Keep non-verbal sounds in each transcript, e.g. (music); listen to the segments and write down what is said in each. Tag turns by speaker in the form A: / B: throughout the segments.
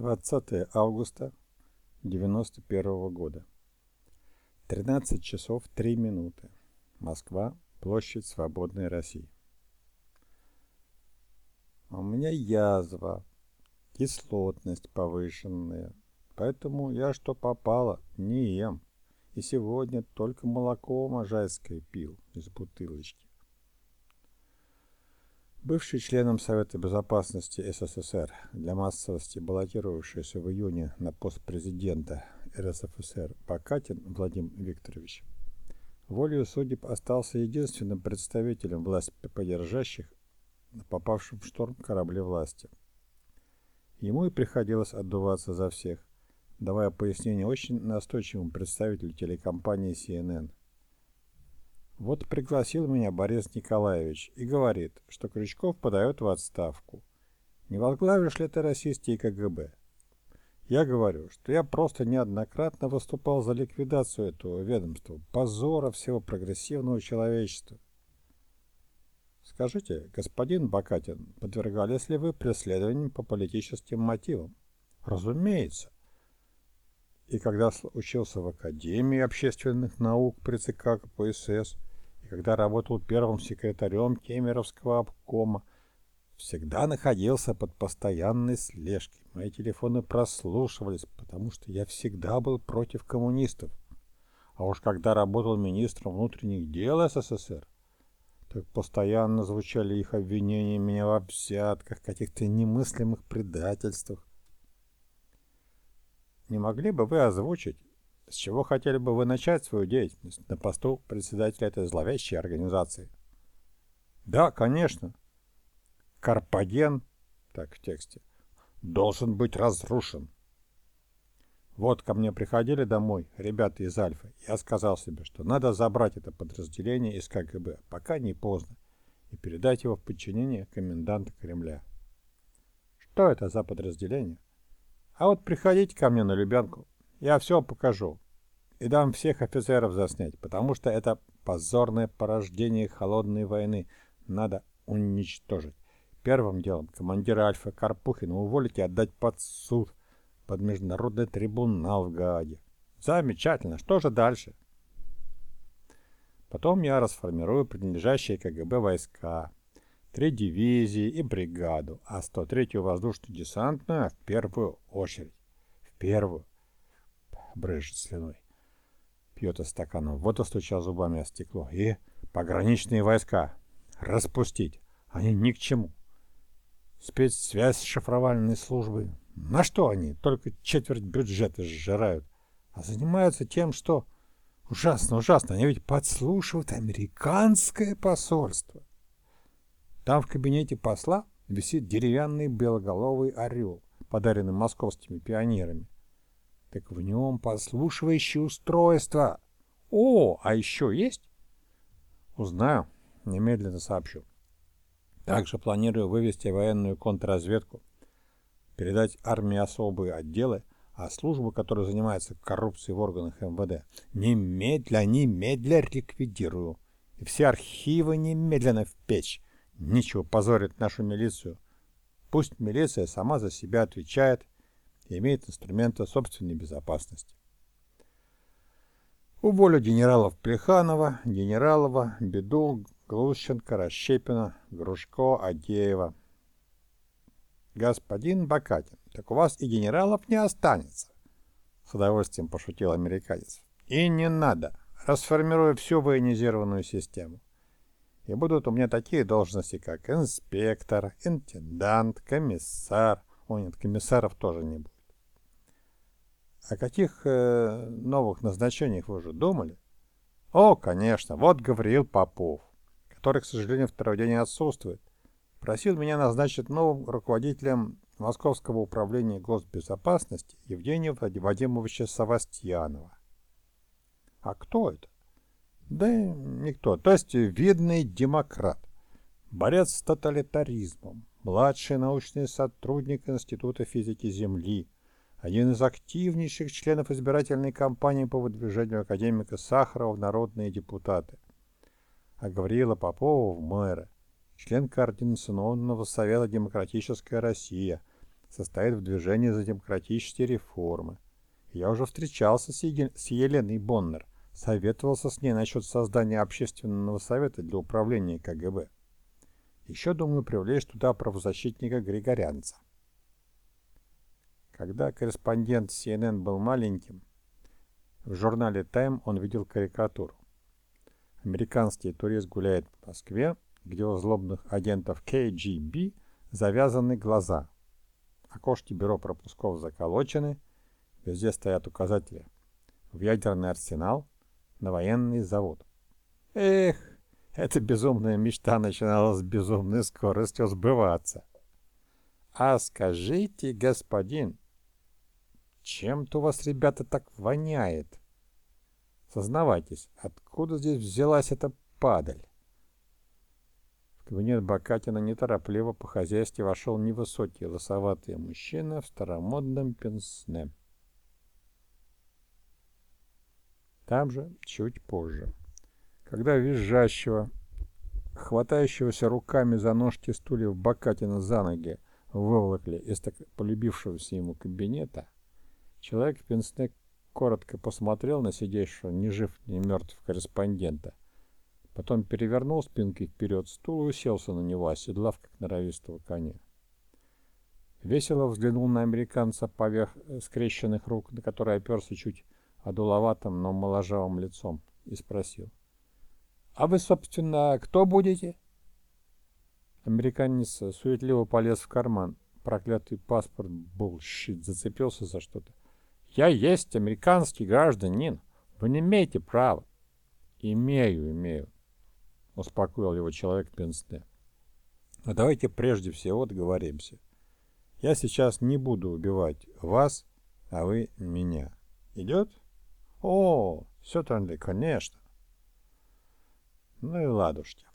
A: 20 августа 91 года. 13 часов 3 минуты. Москва, площадь Свободной России. У меня язва, кислотность повышенная, поэтому я что попало не ем. И сегодня только молоко можайское пил из бутылочки. Бывший членом Совета Безопасности СССР, для массовости баллотировавшийся в июне на пост президента РСФСР Покатин Владимир Викторович, волею судеб остался единственным представителем власти поддержащих, попавшим в шторм корабле власти. Ему и приходилось отдуваться за всех, давая пояснение очень настойчивому представителю телекомпании CNN – вот пригласил меня Борис Николаевич и говорит, что Крючков подает в отставку. Не возглавишь ли ты российский КГБ? Я говорю, что я просто неоднократно выступал за ликвидацию этого ведомства, позора всего прогрессивного человечества. Скажите, господин Бакатин, подвергались ли вы преследованиям по политическим мотивам? Разумеется. И когда учился в Академии общественных наук при ЦК КПСС, когда работал первым секретарем Кемеровского обкома, всегда находился под постоянной слежкой. Мои телефоны прослушивались, потому что я всегда был против коммунистов. А уж когда работал министром внутренних дел СССР, так постоянно звучали их обвинения меня во взятках, каких-то немыслимых предательствах. Не могли бы вы озвучить, с чего хотели бы вы начать свою деятельность на посту председателя этой зловещей организации? Да, конечно. Карпаген, так в тексте, должен быть разрушен. Вот ко мне приходили домой ребята из Альфа. Я сказал себе, что надо забрать это подразделение из КГБ, пока не поздно, и передать его в подчинение коменданта Кремля. Что это за подразделение? А вот приходите ко мне на Лубянку, я все покажу. И дам всех офицеров заснять, потому что это позорное порождение холодной войны. Надо уничтожить. Первым делом командира Альфа Карпухина уволить и отдать под суд, под международный трибунал в Гааге. Замечательно. Что же дальше? Потом я расформирую принадлежащие КГБ войска, три дивизии и бригаду, а 103-ю воздушно-десантную в первую очередь. В первую брызжет слюной. Пьет из стакана воду, стуча зубами о стекло. И пограничные войска. Распустить. Они ни к чему. Спецсвязь с шифровальной службой. На что они? Только четверть бюджета сжирают. А занимаются тем, что... Ужасно, ужасно. Они ведь подслушивают американское посольство. Там в кабинете посла висит деревянный белоголовый орел, подаренный московскими пионерами. Так в нем подслушивающее устройство. О, а еще есть? Узнаю, немедленно сообщу. Также планирую вывести военную контрразведку, передать армии особые отделы, а службу, которая занимается коррупцией в органах МВД, немедля, немедля ликвидирую. И все архивы немедленно в печь. Нечего позорить нашу милицию. Пусть милиция сама за себя отвечает имеет инструменты собственной безопасности. Уволю генералов Плеханова, Генералова, Беду, Глущенко, Расщепина, Грушко, Адеева. Господин Бакатин, так у вас и генералов не останется. С удовольствием пошутил американец. И не надо. Расформирую всю военизированную систему. И будут у меня такие должности, как инспектор, интендант, комиссар. О, нет, комиссаров тоже не будет. О каких э, новых назначениях вы уже думали? О, конечно, вот Гавриил Попов, который, к сожалению, второй день отсутствует. Просил меня назначить новым руководителем Московского управления госбезопасности Евгения Вадимовича Савастьянова. А кто это? Да никто. То есть видный демократ, борец с тоталитаризмом, младший научный сотрудник Института физики Земли – один из активнейших членов избирательной кампании по выдвижению академика Сахарова в народные депутаты, а Гавриила Попова в мэра, член Координационного совета «Демократическая Россия», состоит в движении за демократические реформы. Я уже встречался с, Еленой Боннер, советовался с ней насчет создания общественного совета для управления КГБ. Еще думаю привлечь туда правозащитника Григорянца. Когда корреспондент CNN был маленьким, в журнале Time он видел карикатуру. Американский турист гуляет в Москве, где у злобных агентов KGB завязаны глаза. Окошки бюро пропусков заколочены, везде стоят указатели. В ядерный арсенал, на военный завод. Эх, эта безумная мечта начинала с безумной скоростью сбываться. А скажите, господин, чем-то у вас, ребята, так воняет? Сознавайтесь, откуда здесь взялась эта падаль? В кабинет Бакатина неторопливо по хозяйству вошел невысокий лосоватый мужчина в старомодном пенсне. Там же, чуть позже, когда визжащего, хватающегося руками за ножки стульев Бакатина за ноги выволокли из так полюбившегося ему кабинета, человек в пенсне коротко посмотрел на сидящего ни жив, ни мертв корреспондента. Потом перевернул спинкой вперед стул и уселся на него, оседлав как норовистого коня. Весело взглянул на американца поверх э, скрещенных рук, на которые оперся чуть одуловатым, но моложавым лицом, и спросил. «А вы, собственно, кто будете?» Американец суетливо полез в карман. Проклятый паспорт, bullshit, зацепился за что-то. Я есть американский гражданин. Вы не имеете права. Имею, имею, успокоил его человек Пенсне. Но давайте прежде всего договоримся. Я сейчас не буду убивать вас, а вы меня. Идет? О, все ли, конечно. Ну и ладушки.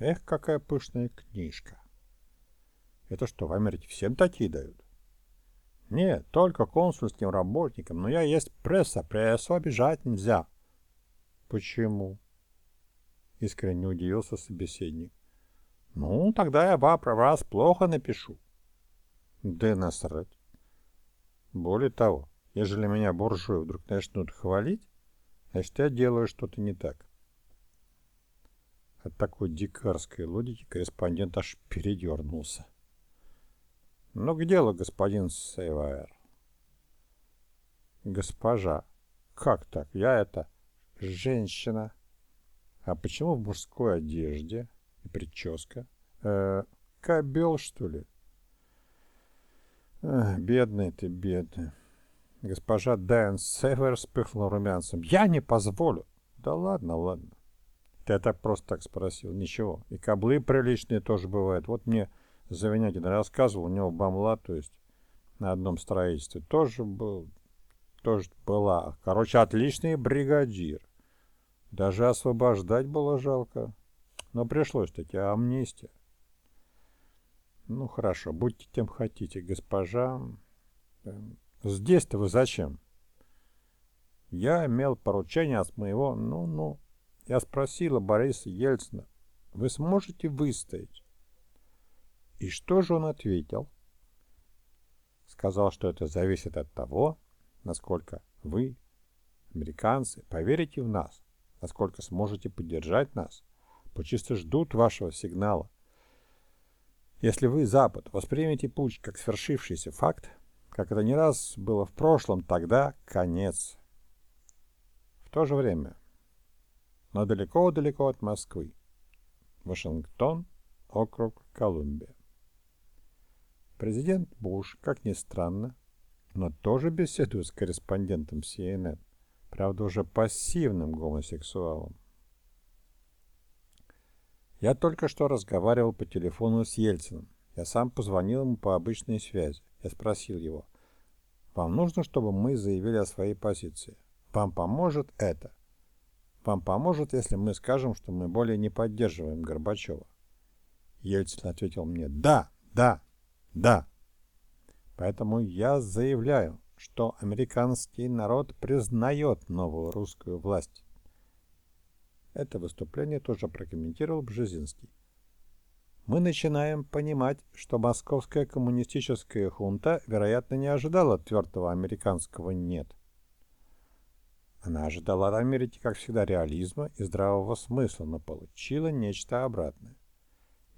A: Эх, какая пышная книжка. Это что, в Америке всем такие дают? Нет, только консульским работникам, но я есть пресса, прессу обижать нельзя. Почему? Искренне удивился собеседник. Ну, тогда я про вас плохо напишу. Да насрать. Более того, ежели меня буржуи вдруг начнут хвалить, значит, я делаю что-то не так. От такой дикарской логики корреспондент аж передернулся. Ну, к делу, господин Сейвайер. Госпожа, как так? Я это женщина. А почему в мужской одежде и прическа? Э, кобел, что ли? Эх, бедный ты, бедный. Госпожа Дэн Север вспыхнула румянцем. Я не позволю. Да ладно, ладно. Ты так просто так спросил. Ничего. И каблы приличные тоже бывают. Вот мне Завинятин рассказывал, у него бамла, то есть на одном строительстве тоже был, тоже была. Короче, отличный бригадир. Даже освобождать было жалко. Но пришлось таки амнистия. Ну, хорошо, будьте тем хотите, госпожа. Эм, здесь-то вы зачем? Я имел поручение от моего... Ну-ну. Я спросила Бориса Ельцина, вы сможете выстоять? И что же он ответил? Сказал, что это зависит от того, насколько вы, американцы, поверите в нас, насколько сможете поддержать нас, почисто ждут вашего сигнала. Если вы, Запад, воспримете путь как свершившийся факт, как это не раз было в прошлом, тогда конец. В то же время, но далеко-далеко от Москвы, Вашингтон, округ Колумбия. Президент Буш, как ни странно, но тоже беседует с корреспондентом CNN, правда уже пассивным гомосексуалом. Я только что разговаривал по телефону с Ельциным. Я сам позвонил ему по обычной связи. Я спросил его, вам нужно, чтобы мы заявили о своей позиции? Вам поможет это? Вам поможет, если мы скажем, что мы более не поддерживаем Горбачева? Ельцин ответил мне, да, да, да. Поэтому я заявляю, что американский народ признает новую русскую власть. Это выступление тоже прокомментировал Бжезинский. мы начинаем понимать, что московская коммунистическая хунта, вероятно, не ожидала твердого американского «нет». Она ожидала от Америки, как всегда, реализма и здравого смысла, но получила нечто обратное.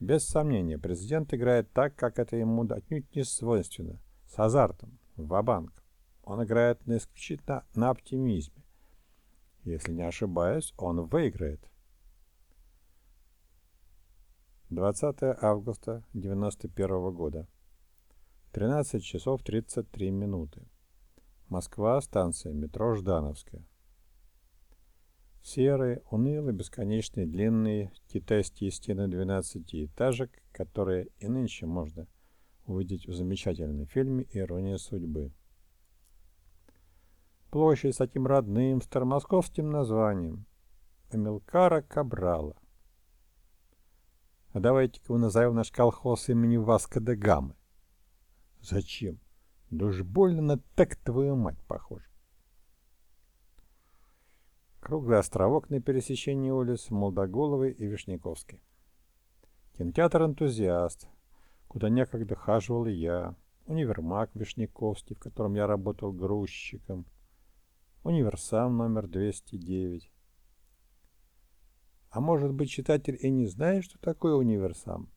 A: Без сомнения, президент играет так, как это ему отнюдь не свойственно, с азартом, в банк Он играет на исключительно на оптимизме. Если не ошибаюсь, он выиграет. 20 августа 1991 года. 13 часов 33 минуты. Москва, станция метро Ждановская. Серые, унылые, бесконечные, длинные китайские стены 12 этажек, которые и нынче можно увидеть в замечательном фильме «Ирония судьбы». Площадь с таким родным старомосковским названием Амилкара Кабрала. А давайте-ка мы назовем наш колхоз имени Васка де Гамы. Зачем? Да уж больно на так твою мать похож. Круглый островок на пересечении улиц Молдоголовой и Вишняковской. Кинотеатр «Энтузиаст», куда некогда хаживал и я. Универмаг Вишняковский, в котором я работал грузчиком. Универсам номер 209. А может быть, читатель и не знает, что такое универсам?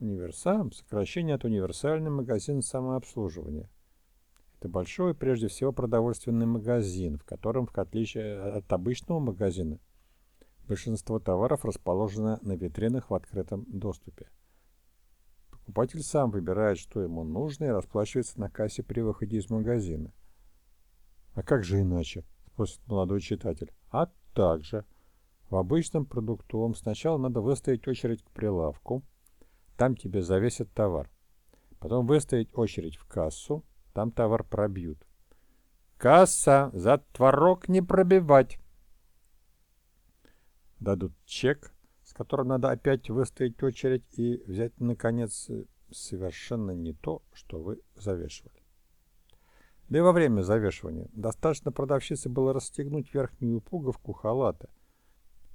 A: Универсам – сокращение от универсальный магазин самообслуживания. Это большой, прежде всего, продовольственный магазин, в котором, в отличие от обычного магазина, большинство товаров расположено на витринах в открытом доступе. Покупатель сам выбирает, что ему нужно, и расплачивается на кассе при выходе из магазина. «А как же иначе?» – спросит молодой читатель. «А так же. В обычном продуктовом сначала надо выставить очередь к прилавку, там тебе завесят товар. Потом выставить очередь в кассу, там товар пробьют. Касса, за творог не пробивать. Дадут чек, с которым надо опять выстоять очередь и взять, наконец, совершенно не то, что вы завешивали. Да и во время завешивания достаточно продавщице было расстегнуть верхнюю пуговку халата,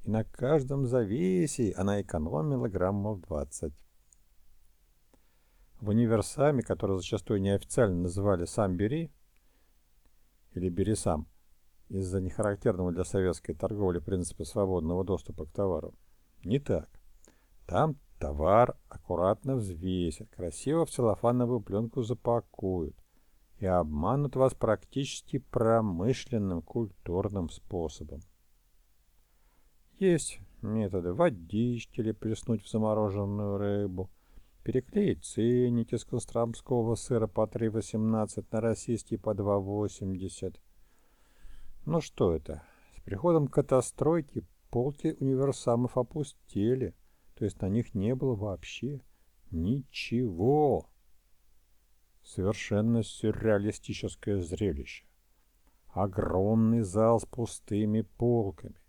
A: и на каждом завесе она экономила граммов 20. В универсаме, который зачастую неофициально называли «сам бери» или «бери сам», из-за нехарактерного для советской торговли принципа свободного доступа к товару. Не так. Там товар аккуратно взвесят, красиво в целлофановую пленку запакуют и обманут вас практически промышленным культурным способом. Есть методы водички или плеснуть в замороженную рыбу – Переклеить ценники с костромского сыра по 3,18 на российский по 2,80. Ну что это? С приходом катастройки полки универсамов опустели, то есть на них не было вообще ничего. Совершенно сюрреалистическое зрелище. Огромный зал с пустыми полками,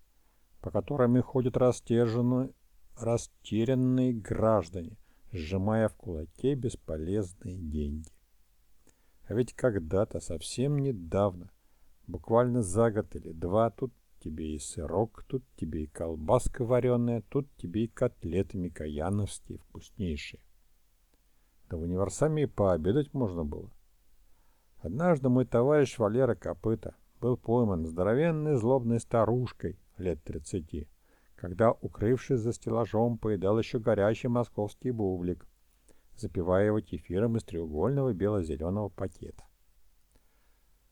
A: по которым ходят растерянные, растерянные граждане, сжимая в кулаке бесполезные деньги. А ведь когда-то, совсем недавно, буквально за год или два, тут тебе и сырок, тут тебе и колбаска вареная, тут тебе и котлеты микояновские вкуснейшие. Да в универсаме и пообедать можно было. Однажды мой товарищ Валера Копыта был пойман здоровенной злобной старушкой лет тридцати, когда, укрывшись за стеллажом, поедал еще горячий московский бублик, запивая его кефиром из треугольного бело-зеленого пакета.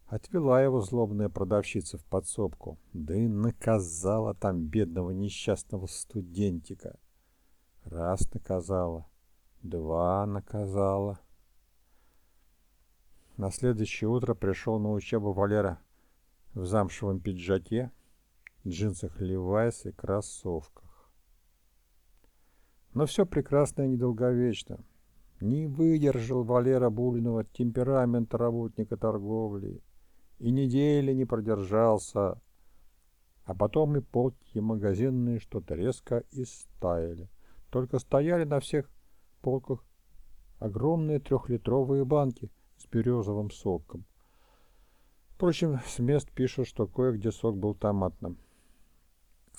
A: Отвела его злобная продавщица в подсобку, да и наказала там бедного несчастного студентика. Раз наказала, два наказала. На следующее утро пришел на учебу Валера в замшевом пиджаке, джинсах Левайс и кроссовках. Но все прекрасно и недолговечно. Не выдержал Валера Бульного темперамента работника торговли и недели не продержался. А потом и полки магазинные что-то резко истаяли. Только стояли на всех полках огромные трехлитровые банки с березовым соком. Впрочем, с мест пишут, что кое-где сок был томатным.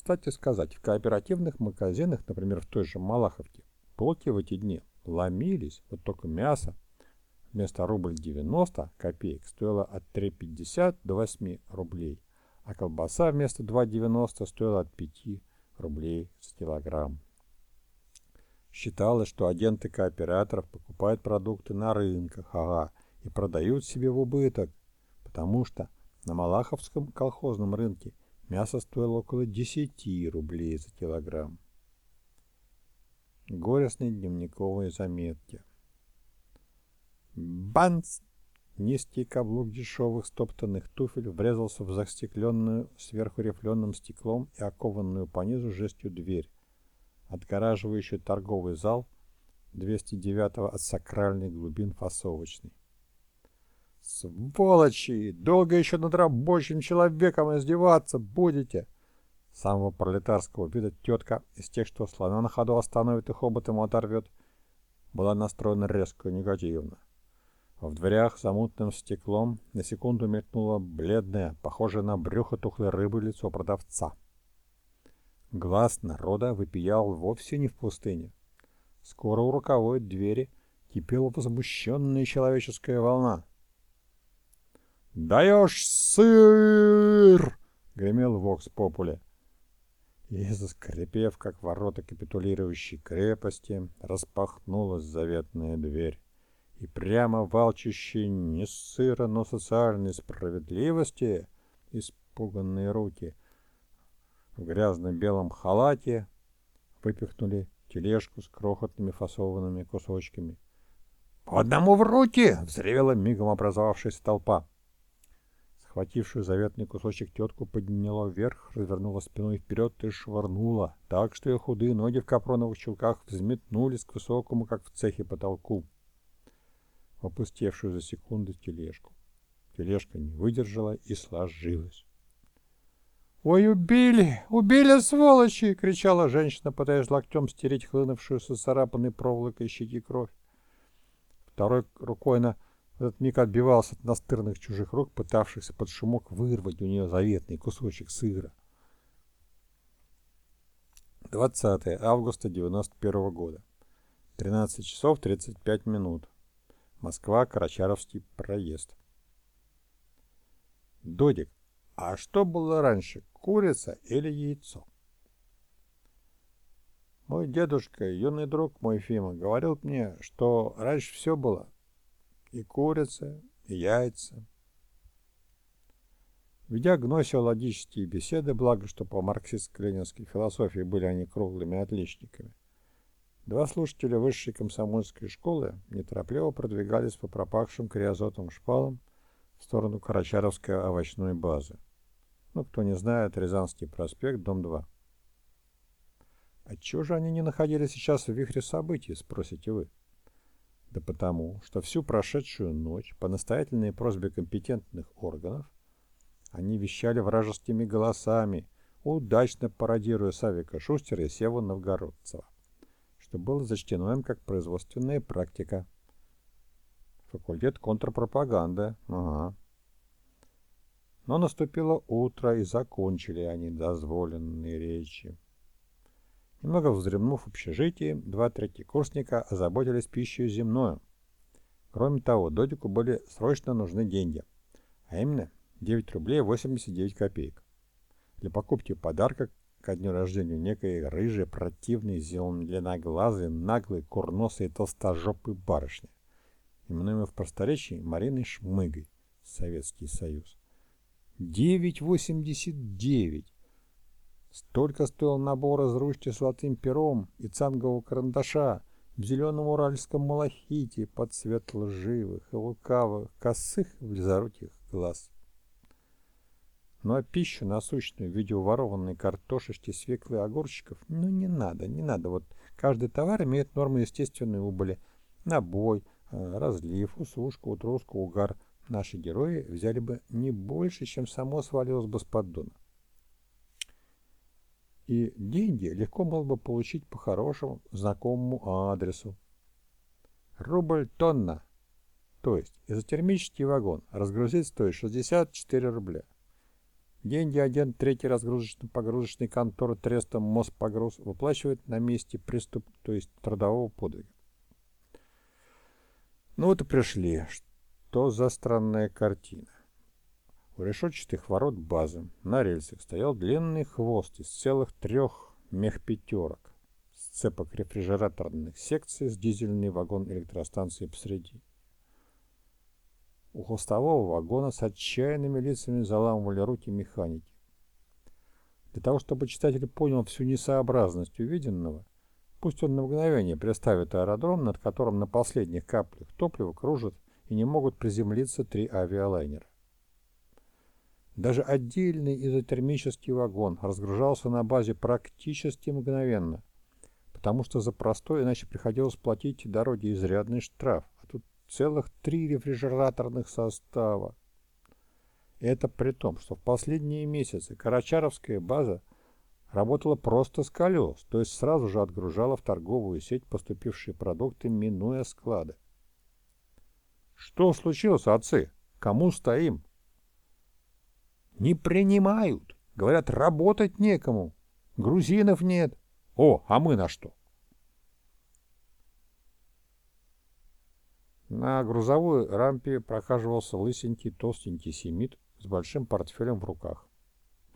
A: Кстати сказать, в кооперативных магазинах, например, в той же Малаховке, полки в эти дни ломились, вот только мясо вместо рубль 90 копеек стоило от 3,50 до 8 рублей, а колбаса вместо 2,90 стоила от 5 рублей за килограмм. Считалось, что агенты кооператоров покупают продукты на рынках, ага, и продают себе в убыток, потому что на Малаховском колхозном рынке мясо стоило около 10 рублей за килограмм. Горестные дневниковые заметки. Банц! Низкий каблук дешевых стоптанных туфель врезался в застекленную сверху рифленым стеклом и окованную по низу жестью дверь, отгораживающую торговый зал 209-го от сакральных глубин фасовочной. «Сволочи! Долго еще над рабочим человеком издеваться будете!» Самого пролетарского вида тетка из тех, что слона на ходу остановит и хобот ему оторвет, была настроена резко и негативно. В дверях за мутным стеклом на секунду мелькнуло бледное, похожее на брюхо тухлой рыбы лицо продавца. Глаз народа выпиял вовсе не в пустыне. Скоро у роковой двери кипела возмущенная человеческая волна. «Даешь сыр!» — гремел Вокс Популе. И, заскрипев, как ворота капитулирующей крепости, распахнулась заветная дверь и прямо в не сыра, но социальной справедливости испуганные руки в грязном белом халате выпихнули тележку с крохотными фасованными кусочками. «По одному в руки!» — взревела мигом образовавшаяся толпа. Схватившую заветный кусочек тетку подняла вверх, развернула спиной вперед и швырнула, так что ее худые ноги в капроновых чулках взметнулись к высокому, как в цехе, потолку опустевшую за секунду тележку. Тележка не выдержала и сложилась. «Ой, убили! Убили, сволочи!» — кричала женщина, пытаясь локтем стереть хлынувшую со царапанной проволокой щеки кровь. Второй рукой она этот миг отбивался от настырных чужих рук, пытавшихся под шумок вырвать у нее заветный кусочек сыра. 20 августа 91 года. 13 часов 35 минут. Москва, Карачаровский проезд. Додик, а что было раньше, курица или яйцо? Мой дедушка, юный друг мой Фима, говорил мне, что раньше все было. И курица, и яйца. Ведя гносеологические беседы, благо, что по марксистско-ленинской философии были они круглыми отличниками, Два слушателя высшей комсомольской школы неторопливо продвигались по пропахшим криозотом шпалам в сторону Карачаровской овощной базы. Ну, кто не знает, Рязанский проспект, дом 2. Отчего же они не находились сейчас в вихре событий, спросите вы? Да потому, что всю прошедшую ночь по настоятельной просьбе компетентных органов они вещали вражескими голосами, удачно пародируя Савика Шустера и Севу Новгородцева что было зачтено им как производственная практика. Факультет контрпропаганды. Ага. Но наступило утро, и закончили они дозволенные речи. Немного вздремнув в общежитии, два третьекурсника озаботились пищей земною. Кроме того, Додику были срочно нужны деньги, а именно 9 рублей 89 копеек. Для покупки подарка ко дню рождения некой рыжей, противной, зеленоглазой, наглой, курносой толстожопой барышни, именуемой в просторечии Мариной Шмыгой, Советский Союз. 9,89! Столько стоил набор из ручки с золотым пером и цангового карандаша в зеленом уральском малахите под цвет лживых и лукавых, косых, близоруких глаз. Ну а пищу насущную в виде уворованной картошечки, свеклы и огурчиков, ну не надо, не надо. Вот каждый товар имеет нормы естественной убыли. Набой, э, разлив, усушка, утруска, угар. Наши герои взяли бы не больше, чем само свалилось бы с поддона. И деньги легко было бы получить по хорошему знакомому адресу. Рубль тонна. То есть изотермический вагон разгрузить стоит 64 рубля. Деньги агент третьей разгрузочно-погрузочной конторы Трестом Моспогруз выплачивает на месте приступ, то есть трудового подвига. Ну вот и пришли. Что за странная картина? Решетчатых ворот базы на рельсах стоял длинный хвост из целых трех мехпятерок цепок рефрижераторных секций с дизельный вагон электростанции посреди. У хвостового вагона с отчаянными лицами заламывали руки механики. Для того, чтобы читатель понял всю несообразность увиденного, пусть он на мгновение представит аэродром, над которым на последних каплях топлива кружат и не могут приземлиться три авиалайнера. Даже отдельный изотермический вагон разгружался на базе практически мгновенно, потому что за простой иначе приходилось платить дороге изрядный штраф, а тут целых три рефрижераторных состава. Это при том, что в последние месяцы Карачаровская база работала просто с колес, то есть сразу же отгружала в торговую сеть поступившие продукты, минуя склады. Что случилось, отцы? Кому стоим? Не принимают. Говорят, работать некому. Грузинов нет. О, а мы на что? На грузовой рампе прохаживался лысенький толстенький семит с большим портфелем в руках.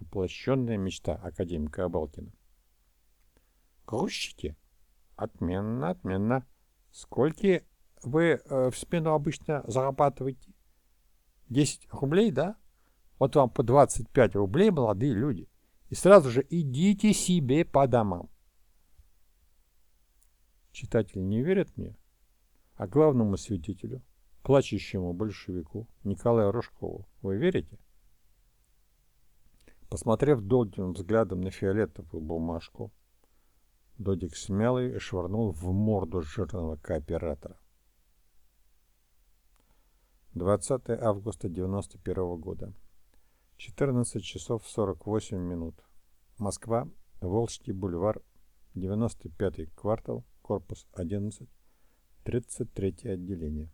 A: Воплощенная мечта академика Абалкина. «Грузчики? Отменно, отменно. Сколько вы э, в спину обычно зарабатываете? 10 рублей, да? Вот вам по 25 рублей, молодые люди. И сразу же идите себе по домам. Читатель не верит мне? А главному свидетелю, плачущему большевику Николаю Рожкову, вы верите? Посмотрев долгим взглядом на фиолетовую бумажку, Додик смял ее и швырнул в морду жирного кооператора. 20 августа 91 года. 14 часов 48 минут. Москва, Волжский бульвар, 95-й квартал, корпус 11, 33 отделение.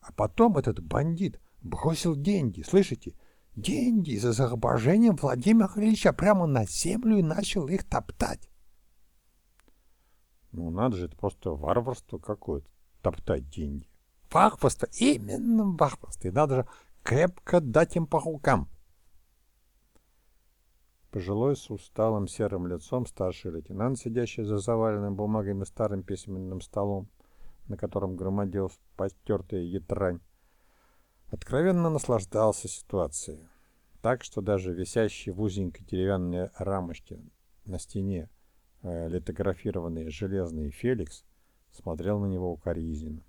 A: А потом этот бандит бросил деньги, слышите? Деньги за изображением Владимира Ильича прямо на землю и начал их топтать. Ну, надо же, это просто варварство какое-то, топтать деньги. Варварство, именно варварство. И надо же крепко дать им по рукам. Пожилой с усталым серым лицом старший лейтенант, сидящий за заваленным бумагами старым письменным столом, на котором громадилась потертая ятрань, откровенно наслаждался ситуацией. Так что даже висящий в узенькой деревянной рамочке на стене э, литографированный железный Феликс смотрел на него укоризненно.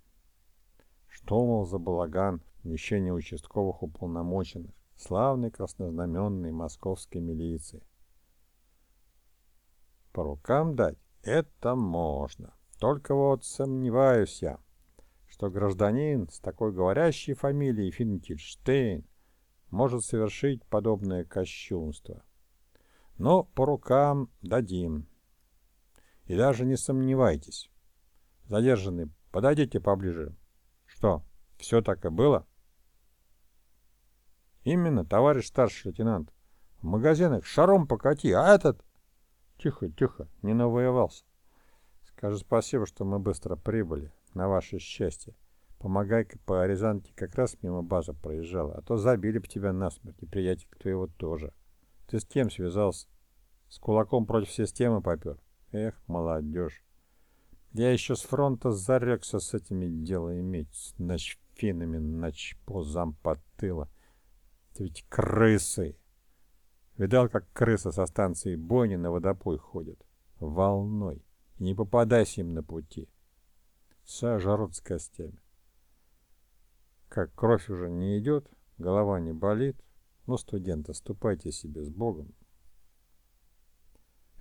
A: Что, мол, за балаган в помещении участковых уполномоченных? славной краснознаменной московской милиции. По рукам дать это можно. Только вот сомневаюсь я, что гражданин с такой говорящей фамилией Финкельштейн может совершить подобное кощунство. Но по рукам дадим. И даже не сомневайтесь. Задержанный, подойдите поближе. Что, все так и было? Именно, товарищ старший лейтенант. В магазинах шаром покати, а этот... Тихо, тихо, не навоевался. Скажи спасибо, что мы быстро прибыли, на ваше счастье. Помогайка по Аризанке как раз мимо базы проезжала, а то забили бы тебя насмерть, и приятель твоего тоже. Ты с кем связался? С кулаком против системы попер? Эх, молодежь. Я еще с фронта зарекся с этими дело иметь, с ночфинами, ночпозам под тыла. Это ведь крысы. Видал, как крысы со станции Бойни на водопой ходят? Волной. И не попадайся им на пути. Сожрут с костями. Как кровь уже не идет, голова не болит. Ну, студенты, ступайте себе с Богом.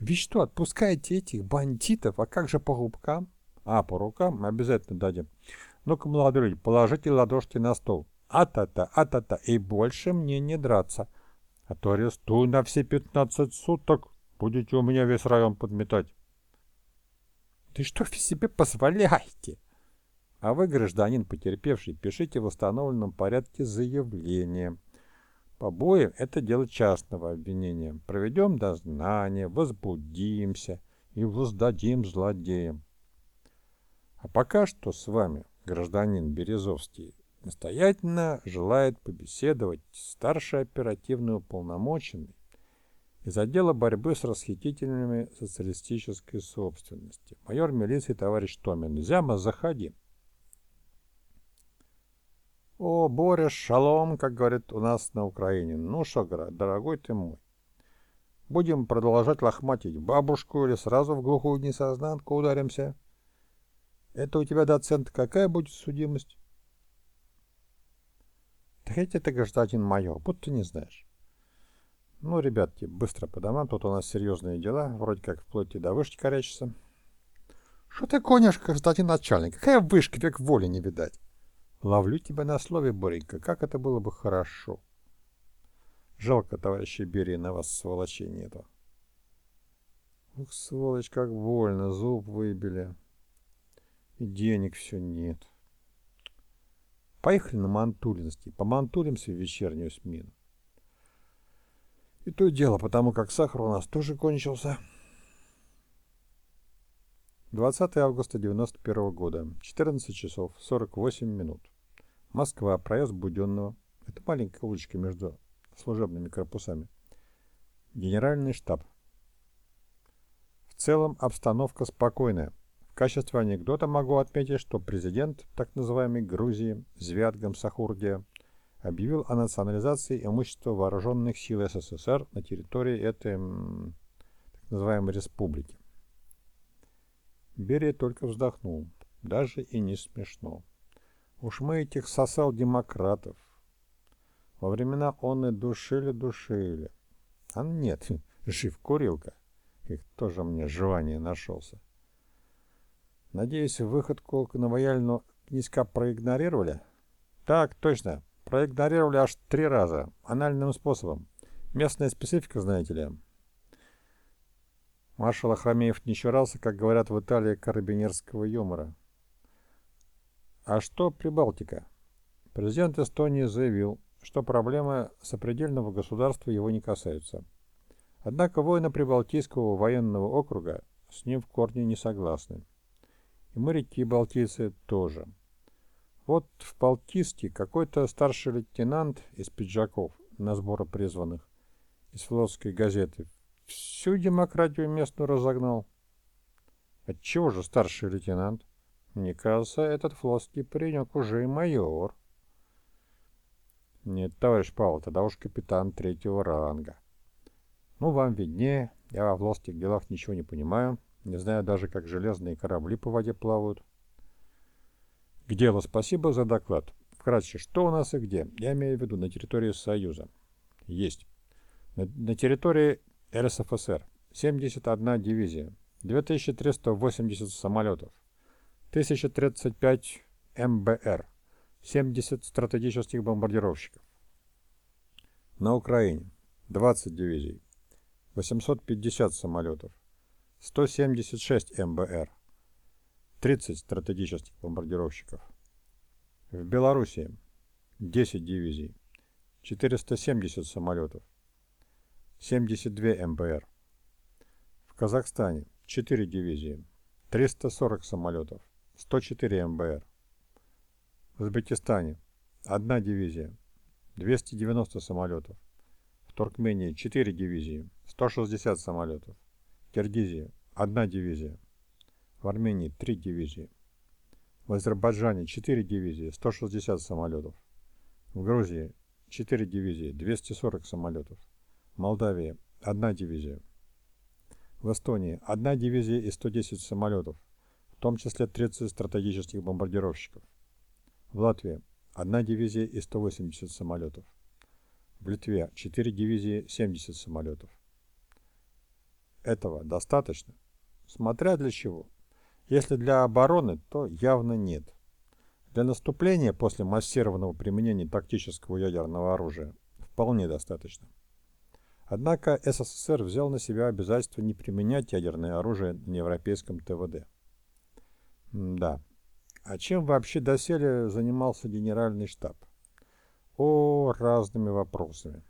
A: Ведь что, отпускаете этих бандитов, а как же по рукам? А, по рукам обязательно дадим. Ну-ка, молодые люди, положите ладошки на стол. А-та-та, а-та-та, и больше мне не драться. А то арестую на все пятнадцать суток. Будете у меня весь район подметать. Ты что в себе позволяете? А вы, гражданин потерпевший, пишите в установленном порядке заявление. Побои – это дело частного обвинения. Проведем дознание, возбудимся и воздадим злодеям. А пока что с вами, гражданин Березовский, настоятельно желает побеседовать старший оперативный уполномоченный из отдела борьбы с расхитителями социалистической собственности. Майор милиции товарищ Томин. Зяма, заходи. О, Боря, шалом, как говорит у нас на Украине. Ну что, дорогой ты мой, будем продолжать лохматить бабушку или сразу в глухую несознанку ударимся? Это у тебя, доцент, какая будет судимость? Хоть это гражданин майор, будто не знаешь. Ну, ребятки, быстро по домам, тут у нас серьезные дела, вроде как вплоть и до вышки корячится. Что ты гонишь, гражданин начальник? Какая вышка, век воли не видать? Ловлю тебя на слове, Боренька, как это было бы хорошо. Жалко, товарищи Берии, на вас сволочей нету. Ух, сволочь, как больно, зуб выбили. И денег все нет. Поехали на Мантулинский, помантулимся в вечернюю смену. И то дело, потому как сахар у нас тоже кончился. 20 августа 91 года, 14 часов 48 минут. Москва, проезд Буденного. Это маленькая улочка между служебными корпусами. Генеральный штаб. В целом обстановка спокойная. Качестве анекдота могу отметить, что президент так называемой Грузии Звятгам Сахурдия объявил о национализации имущества вооруженных сил СССР на территории этой так называемой республики. Берия только вздохнул. Даже и не смешно. Уж мы этих сосал демократов. Во времена он и душили-душили. А нет, (laughs) жив курилка. Их тоже мне желание нашелся. Надеюсь, выходку новояльну князька проигнорировали? Так, точно. Проигнорировали аж три раза. Анальным способом. Местная специфика, знаете ли. Маршал Ахрамеев не чурался, как говорят в Италии, карабинерского юмора. А что Прибалтика? Президент Эстонии заявил, что проблемы сопредельного государства его не касаются. Однако воины Прибалтийского военного округа с ним в корне не согласны. И моряки балтийцы тоже. Вот в Балтийске какой-то старший лейтенант из пиджаков на сборы призванных из флотской газеты всю демократию местную разогнал. Отчего же старший лейтенант? Мне кажется, этот флотский паренек уже и майор. Нет, товарищ Павел, тогда уж капитан третьего ранга. Ну, вам виднее, я во флотских делах ничего не понимаю, не знаю даже, как железные корабли по воде плавают. К делу спасибо за доклад. Вкратце, что у нас и где? Я имею в виду на территории Союза. Есть. На, на территории РСФСР 71 дивизия, 2380 самолетов, 1035 МБР, 70 стратегических бомбардировщиков. На Украине 20 дивизий, 850 самолетов, 176 МБР, 30 стратегических бомбардировщиков. В Белоруссии 10 дивизий, 470 самолетов, 72 МБР. В Казахстане 4 дивизии, 340 самолетов, 104 МБР. В Узбекистане 1 дивизия, 290 самолетов. В Туркмении 4 дивизии, 160 самолетов. В Киргизии 1 дивизия. В Армении 3 дивизии. В Азербайджане 4 дивизии, 160 самолетов. В Грузии 4 дивизии, 240 самолетов. Молдавия – одна дивизия. В Эстонии – одна дивизия и 110 самолетов, в том числе 30 стратегических бомбардировщиков. В Латвии – одна дивизия и 180 самолетов. В Литве – 4 дивизии, 70 самолетов. Этого достаточно? Смотря для чего. Если для обороны, то явно нет. Для наступления после массированного применения тактического ядерного оружия вполне достаточно. Однако СССР взял на себя обязательство не применять ядерное оружие на европейском ТВД. Да. А чем вообще доселе занимался генеральный штаб? о разными вопросами.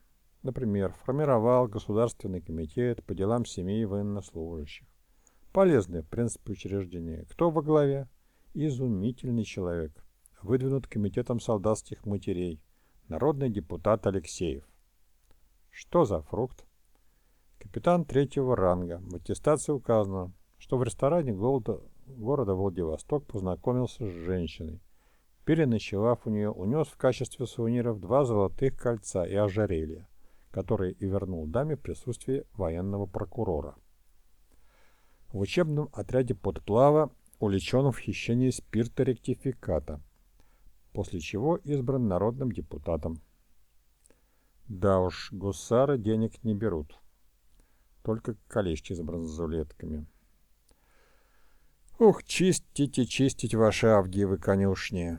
A: Например, формировал Государственный комитет по делам семей военнослужащих. Полезное, в принципе, учреждение. Кто во главе? Изумительный человек. Выдвинут комитетом солдатских матерей. Народный депутат Алексеев. Что за фрукт? Капитан третьего ранга. В аттестации указано, что в ресторане города, города Владивосток познакомился с женщиной. Переночевав у нее, унес в качестве сувениров два золотых кольца и ожерелья который и вернул даме в присутствии военного прокурора. В учебном отряде подплава увлечен в хищении спирта ректификата, после чего избран народным депутатом. Да уж, гусары денег не берут. Только колечки с бронзолетками. Ух, чистите, чистить ваши Авгиевы конюшни.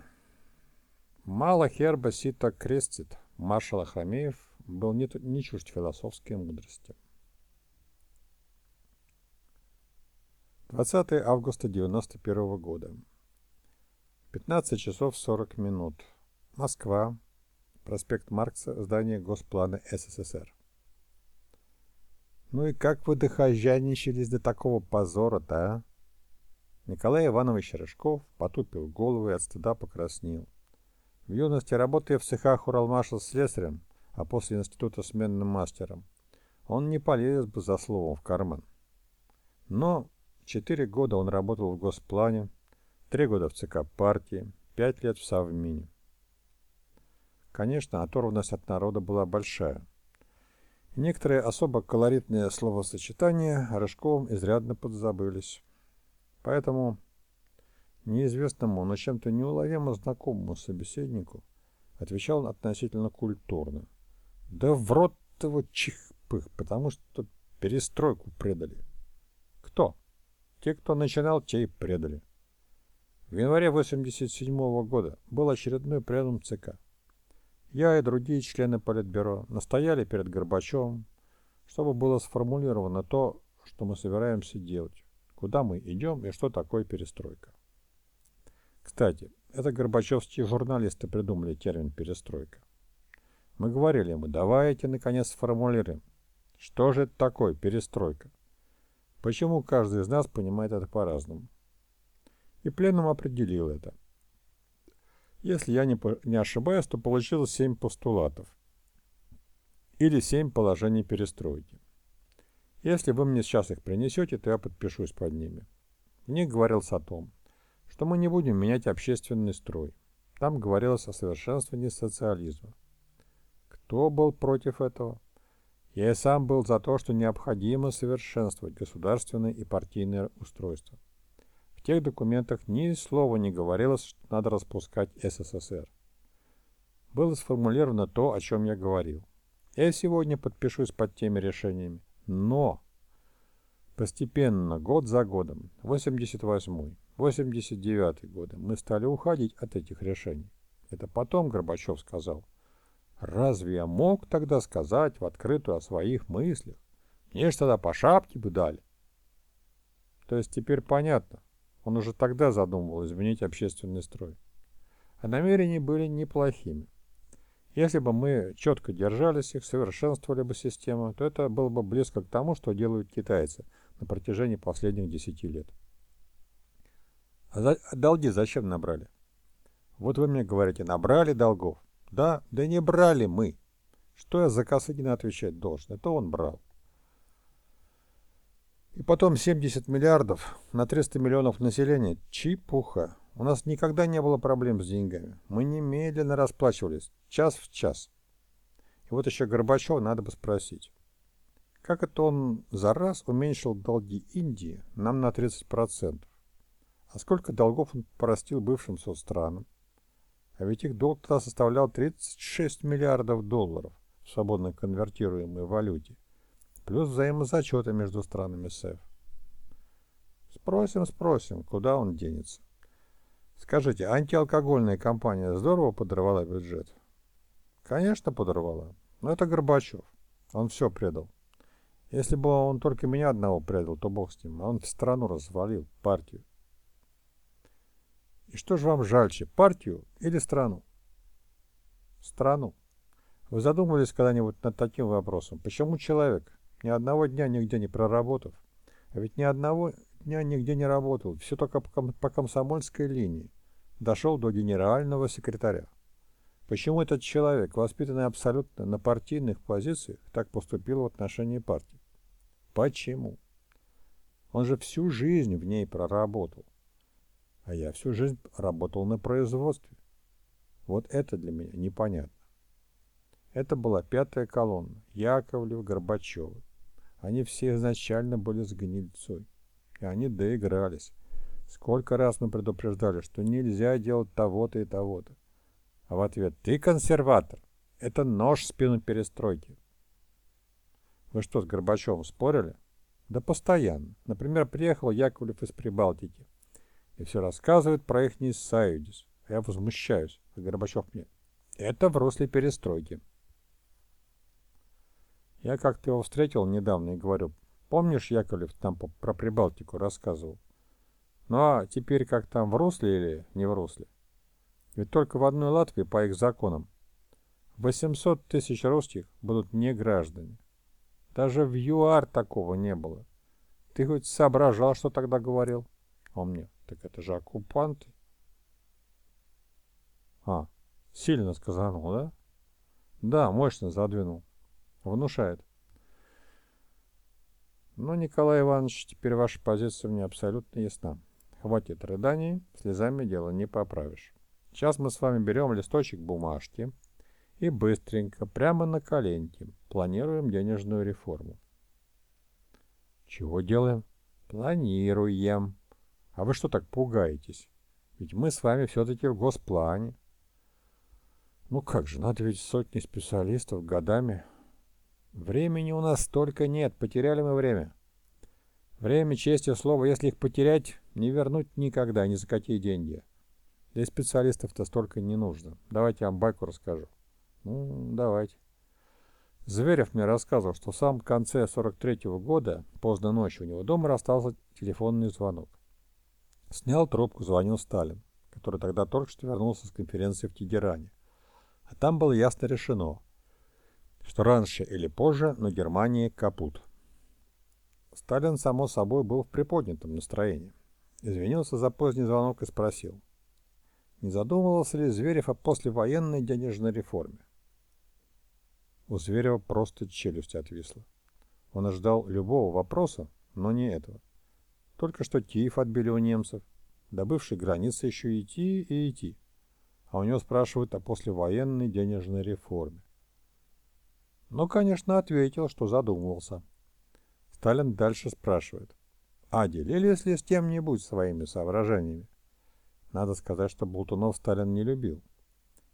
A: Мало херба сито крестит. Маршал Ахрамеев был не, не чужд философской мудрости. 20 августа 91 года. 15 часов 40 минут. Москва. Проспект Маркса. Здание Госплана СССР. Ну и как вы дохожанничались до такого позора-то, а? Николай Иванович Рыжков потупил голову и от стыда покраснел. В юности, работая в цехах Уралмаша с слесарем, а после института сменным мастером, он не полез бы за словом в карман. Но четыре года он работал в Госплане, три года в ЦК партии, пять лет в Совмине. Конечно, оторванность от народа была большая. Некоторые особо колоритные словосочетания Рыжковым изрядно подзабылись. Поэтому неизвестному, но чем-то неуловимо знакомому собеседнику отвечал относительно культурно – да в рот его чихпых, потому что перестройку предали. Кто? Те, кто начинал, те и предали. В январе 87 -го года был очередной пленум ЦК. Я и другие члены Политбюро настояли перед Горбачевым, чтобы было сформулировано то, что мы собираемся делать, куда мы идем и что такое перестройка. Кстати, это горбачевские журналисты придумали термин «перестройка». Мы говорили ему, давайте наконец сформулируем, что же это такое перестройка. Почему каждый из нас понимает это по-разному. И пленум определил это. Если я не, не ошибаюсь, то получилось семь постулатов. Или семь положений перестройки. Если вы мне сейчас их принесете, то я подпишусь под ними. В них говорилось о том, что мы не будем менять общественный строй. Там говорилось о совершенствовании социализма. Кто был против этого? Я и сам был за то, что необходимо совершенствовать государственное и партийное устройство. В тех документах ни слова не говорилось, что надо распускать СССР. Было сформулировано то, о чем я говорил. Я сегодня подпишусь под теми решениями. Но постепенно, год за годом, 88-й, 89-й годы, мы стали уходить от этих решений. Это потом Горбачев сказал – Разве я мог тогда сказать в открытую о своих мыслях? Мне ж тогда по шапке бы дали. То есть теперь понятно. Он уже тогда задумывал изменить общественный строй. А намерения были неплохими. Если бы мы четко держались их, совершенствовали бы систему, то это было бы близко к тому, что делают китайцы на протяжении последних десяти лет. А, а долги зачем набрали? Вот вы мне говорите, набрали долгов. Да, да не брали мы. Что я за Косыгина отвечать должен? Это он брал. И потом 70 миллиардов на 300 миллионов населения. Чепуха. У нас никогда не было проблем с деньгами. Мы немедленно расплачивались. Час в час. И вот еще Горбачев надо бы спросить. Как это он за раз уменьшил долги Индии нам на 30%? А сколько долгов он простил бывшим соцстранам? А ведь их долг тогда составлял 36 миллиардов долларов в свободно конвертируемой валюте, плюс взаимозачеты между странами СЭФ. Спросим, спросим, куда он денется. Скажите, антиалкогольная компания здорово подорвала бюджет? Конечно, подорвала. Но это Горбачев. Он все предал. Если бы он только меня одного предал, то бог с ним. А он страну развалил, партию. И что же вам жальче, партию или страну? страну. Вы задумывались когда-нибудь над таким вопросом? Почему человек, ни одного дня нигде не проработав, а ведь ни одного дня нигде не работал, все только по комсомольской линии, дошел до генерального секретаря? Почему этот человек, воспитанный абсолютно на партийных позициях, так поступил в отношении партии? Почему? Он же всю жизнь в ней проработал. А я всю жизнь работал на производстве. Вот это для меня непонятно. Это была пятая колонна. Яковлев, Горбачевы. Они все изначально были с гнильцой. И они доигрались. Сколько раз мы предупреждали, что нельзя делать того-то и того-то. А в ответ «Ты консерватор! Это нож в спину перестройки!» Вы что, с Горбачевым спорили? Да постоянно. Например, приехал Яковлев из Прибалтики и все рассказывает про их союз. А я возмущаюсь, а Горбачев мне. Это в русле перестройки. Я как-то его встретил недавно и говорю, помнишь, Яковлев там про Прибалтику рассказывал? Ну а теперь как там, в русле или не в русле? Ведь только в одной Латвии по их законам 800 тысяч русских будут не граждане. Даже в ЮАР такого не было. Ты хоть соображал, что тогда говорил? Он мне, так это же оккупанты. А, сильно сказанул, да? Да, мощно задвинул. Внушает. Но, Николай Иванович, теперь ваша позиция мне абсолютно ясна. Хватит рыданий, слезами дело не поправишь. Сейчас мы с вами берем листочек бумажки и быстренько, прямо на коленке, планируем денежную реформу. Чего делаем? Планируем. А вы что так пугаетесь? Ведь мы с вами все-таки в госплане. Ну как же, надо ведь сотни специалистов годами. Времени у нас столько нет, потеряли мы время. Время, честь и слово, если их потерять, не вернуть никогда, ни за какие деньги. Да и специалистов-то столько не нужно. Давайте я вам байку расскажу. Ну, давайте. Зверев мне рассказывал, что в самом конце 43-го года, поздно ночью, у него дома расстался телефонный звонок. Снял трубку, звонил Сталин, который тогда только что вернулся с конференции в Тегеране. А там было ясно решено, что раньше или позже, но Германии капут. Сталин, само собой, был в приподнятом настроении. Извинился за поздний звонок и спросил, не задумывался ли Зверев о послевоенной денежной реформе. У Зверева просто челюсть отвисла. Он ожидал любого вопроса, но не этого. Только что Киев отбили у немцев, до бывшей границы еще идти и идти. А у него спрашивают о послевоенной денежной реформе. Ну, конечно, ответил, что задумывался. Сталин дальше спрашивает. А делились ли с кем-нибудь своими соображениями? Надо сказать, что Болтунов Сталин не любил.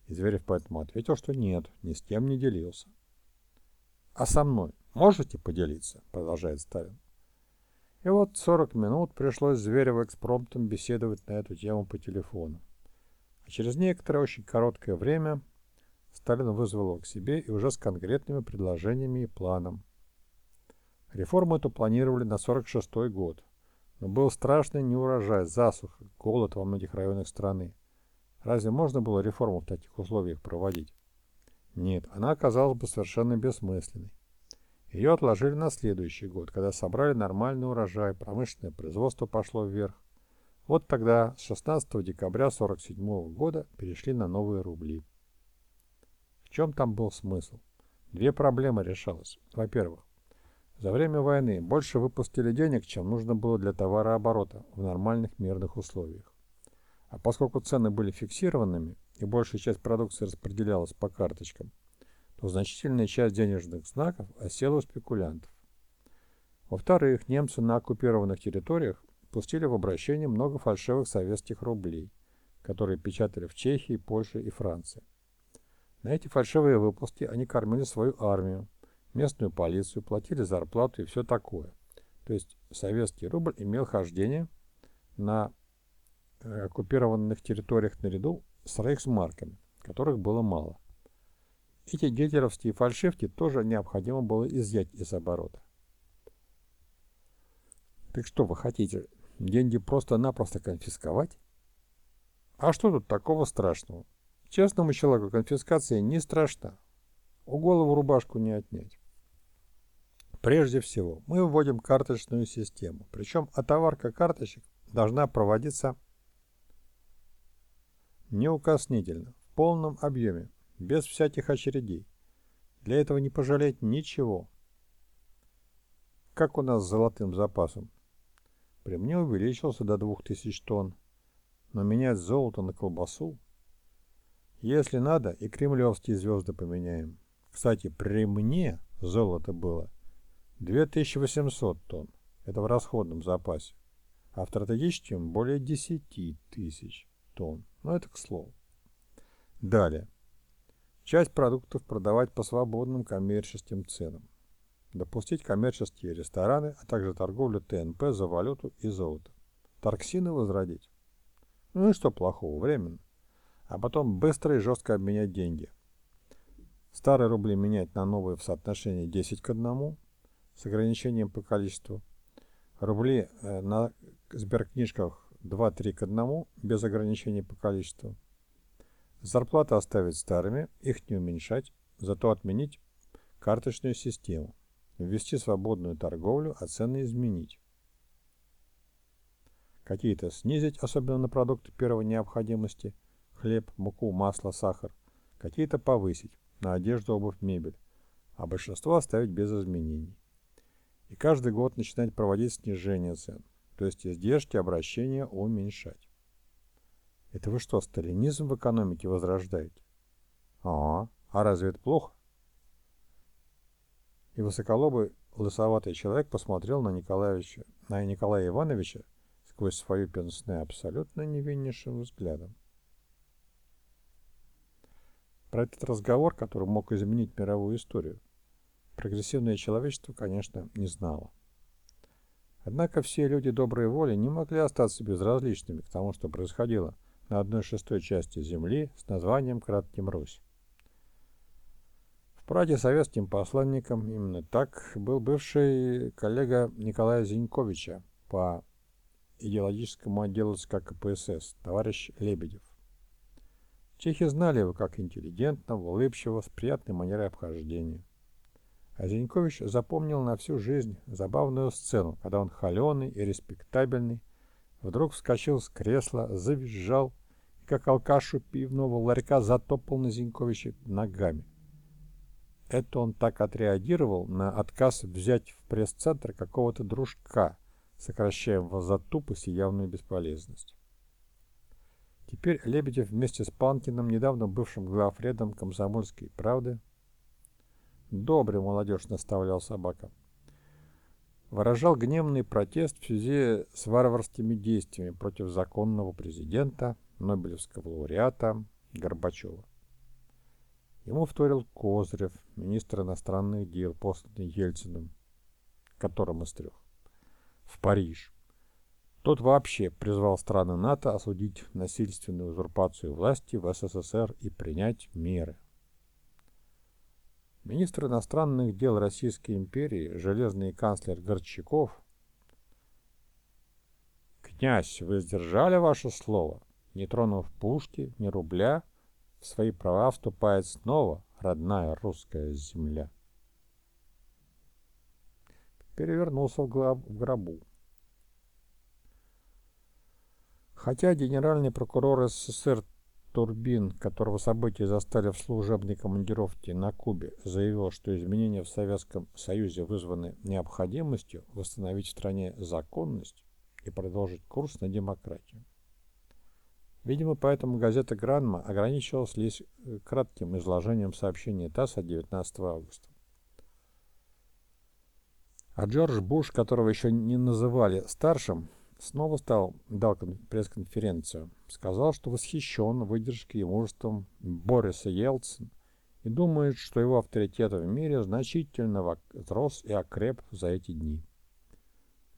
A: И Зверев поэтому ответил, что нет, ни с кем не делился. «А со мной можете поделиться?» — продолжает Сталин. И вот 40 минут пришлось Звереву экспромтом беседовать на эту тему по телефону. А через некоторое очень короткое время Сталин вызвал его к себе и уже с конкретными предложениями и планом. Реформу эту планировали на 46 год, но был страшный неурожай, засуха, голод во многих районах страны. Разве можно было реформу в таких условиях проводить? Нет, она оказалась бы совершенно бессмысленной. Ее отложили на следующий год, когда собрали нормальный урожай, промышленное производство пошло вверх. Вот тогда, с 16 декабря 1947 года, перешли на новые рубли. В чем там был смысл? Две проблемы решалось. Во-первых, за время войны больше выпустили денег, чем нужно было для товарооборота в нормальных мирных условиях. А поскольку цены были фиксированными, и большая часть продукции распределялась по карточкам, то значительная часть денежных знаков осела у спекулянтов. Во-вторых, немцы на оккупированных территориях пустили в обращение много фальшивых советских рублей, которые печатали в Чехии, Польше и Франции. На эти фальшивые выпуски они кормили свою армию, местную полицию, платили зарплату и все такое. То есть советский рубль имел хождение на э, оккупированных территориях наряду с рейхсмарками, которых было мало. Эти гитлеровские фальшивки тоже необходимо было изъять из оборота. Так что вы хотите, деньги просто-напросто конфисковать? А что тут такого страшного? Честному человеку конфискация не страшна. У голову рубашку не отнять. Прежде всего, мы вводим карточную систему. Причем отоварка карточек должна проводиться неукоснительно, в полном объеме, без всяких очередей. Для этого не пожалеть ничего. Как у нас с золотым запасом? При мне увеличился до 2000 тонн. Но менять золото на колбасу? Если надо, и кремлевские звезды поменяем. Кстати, при мне золото было 2800 тонн. Это в расходном запасе. А в стратегическом более 10 тысяч тонн. Но это к слову. Далее. Часть продуктов продавать по свободным коммерческим ценам. Допустить коммерческие рестораны, а также торговлю ТНП за валюту и золото. Торксины возродить. Ну и что плохого, временно. А потом быстро и жестко обменять деньги. Старые рубли менять на новые в соотношении 10 к 1 с ограничением по количеству. Рубли э, на сберкнижках 2-3 к 1 без ограничений по количеству. Зарплаты оставить старыми, их не уменьшать, зато отменить карточную систему. Ввести свободную торговлю, а цены изменить. Какие-то снизить, особенно на продукты первой необходимости, хлеб, муку, масло, сахар. Какие-то повысить, на одежду, обувь, мебель. А большинство оставить без изменений. И каждый год начинать проводить снижение цен, то есть издержки обращения уменьшать. Это вы что, сталинизм в экономике возрождаете? А, а разве это плохо? И высоколобый лысоватый человек посмотрел на, Николаевича, на Николая Ивановича сквозь свою пенсне абсолютно невиннейшим взглядом. Про этот разговор, который мог изменить мировую историю, прогрессивное человечество, конечно, не знало. Однако все люди доброй воли не могли остаться безразличными к тому, что происходило на одной шестой части Земли с названием Кратким Русь. В Праге советским посланником именно так был бывший коллега Николая Зиньковича по идеологическому отделу СК КПСС, товарищ Лебедев. Чехи знали его как интеллигентного, улыбчивого, с приятной манерой обхождения. А Зинькович запомнил на всю жизнь забавную сцену, когда он холеный и респектабельный, вдруг вскочил с кресла, завизжал и, как алкаш у пивного ларька, затопал на Зиньковича ногами. Это он так отреагировал на отказ взять в пресс-центр какого-то дружка, сокращаемого за тупость и явную бесполезность. Теперь Лебедев вместе с Панкиным, недавно бывшим главредом комсомольской правды, «Добрый молодежь», — наставлял собака, выражал гневный протест в связи с варварскими действиями против законного президента, Нобелевского лауреата Горбачева. Ему вторил Козырев, министр иностранных дел, посланный Ельциным, которым из трех, в Париж. Тот вообще призвал страны НАТО осудить насильственную узурпацию власти в СССР и принять меры. Министр иностранных дел Российской империи, железный канцлер Горчаков, «Князь, вы сдержали ваше слово, не тронув пушки, ни рубля, в свои права вступает снова родная русская земля». Перевернулся в гробу. Хотя генеральный прокурор СССР Турбин, которого события застали в служебной командировке на Кубе, заявил, что изменения в Советском Союзе вызваны необходимостью восстановить в стране законность и продолжить курс на демократию. Видимо, поэтому газета «Гранма» ограничивалась лишь э, кратким изложением сообщения ТАСС от 19 августа. А Джордж Буш, которого еще не называли старшим, снова стал, дал пресс-конференцию. Сказал, что восхищен выдержкой и мужеством Бориса Ельцина и думает, что его авторитет в мире значительно возрос и окреп за эти дни.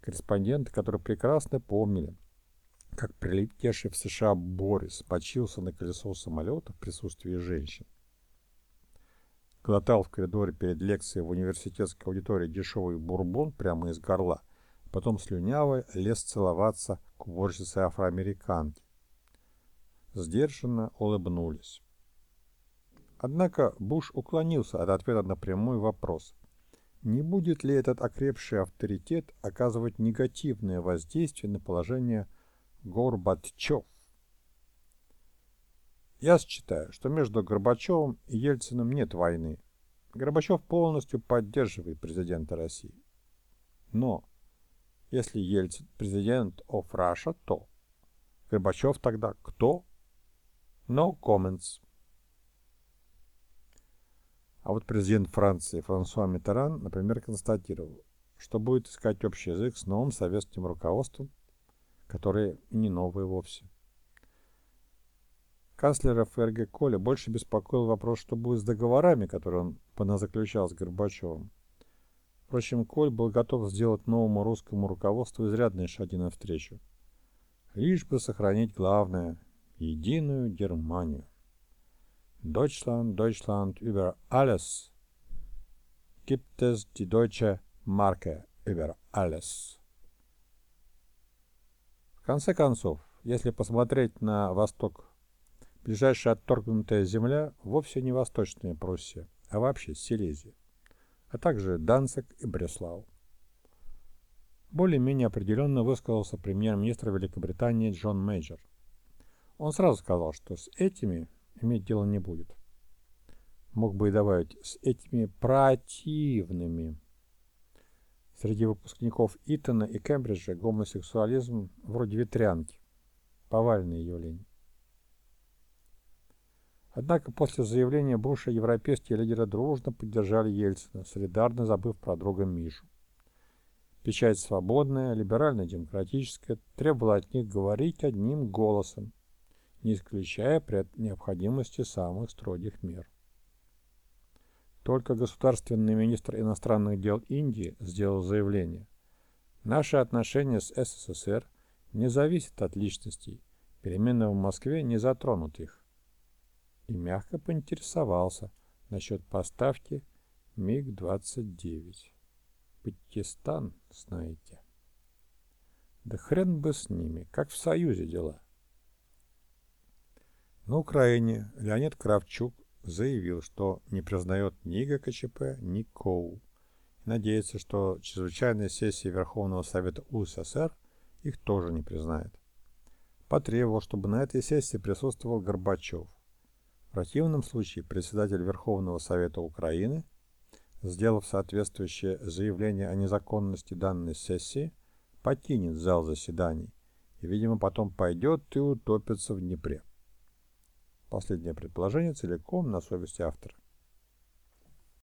A: Корреспонденты, которые прекрасно помнили, как прилетевший в США Борис почился на колесо самолета в присутствии женщин, глотал в коридоре перед лекцией в университетской аудитории дешевый бурбон прямо из горла потом слюнявый лез целоваться к уборщице афроамериканки. Сдержанно улыбнулись. Однако Буш уклонился от ответа на прямой вопрос. Не будет ли этот окрепший авторитет оказывать негативное воздействие на положение Горбатчев? Я считаю, что между Горбачевым и Ельциным нет войны. Горбачев полностью поддерживает президента России. Но если Ельцин президент of Russia, то Горбачев тогда кто? No comments. А вот президент Франции Франсуа Миттеран, например, констатировал, что будет искать общий язык с новым советским руководством, которое не новое вовсе. Канцлера ФРГ Коля больше беспокоил вопрос, что будет с договорами, которые он поназаключал с Горбачевым. Впрочем, Коль был готов сделать новому русскому руководству изрядные шаги навстречу. Лишь бы сохранить главное – единую Германию. Deutschland, Deutschland über alles. Gibt es die deutsche Marke über alles. В конце концов, если посмотреть на восток, ближайшая отторгнутая земля вовсе не Восточная Пруссия, а вообще Силезия, а также Данциг и Бреслау. Более-менее определенно высказался премьер-министр Великобритании Джон Мейджор. Он сразу сказал, что с этими иметь дело не будет. Мог бы и добавить, с этими противными. Среди выпускников Итона и Кембриджа гомосексуализм вроде ветрянки. Повальное явление. Однако после заявления Буша европейские лидеры дружно поддержали Ельцина, солидарно забыв про друга Мишу. Печать свободная, либерально-демократическая, требовала от них говорить одним голосом, не исключая при необходимости самых строгих мер. Только государственный министр иностранных дел Индии сделал заявление. Наши отношения с СССР не зависят от личностей, перемены в Москве не затронут их. И мягко поинтересовался насчет поставки МиГ-29. Пакистан, знаете. Да хрен бы с ними, как в Союзе дела. На Украине Леонид Кравчук заявил, что не признает ни ГКЧП, ни КОУ. И надеется, что чрезвычайная сессия Верховного Совета УССР их тоже не признает. Потребовал, чтобы на этой сессии присутствовал Горбачев. В противном случае председатель Верховного Совета Украины, сделав соответствующее заявление о незаконности данной сессии, покинет зал заседаний и, видимо, потом пойдет и утопится в Днепре. Последнее предположение целиком на совести автора.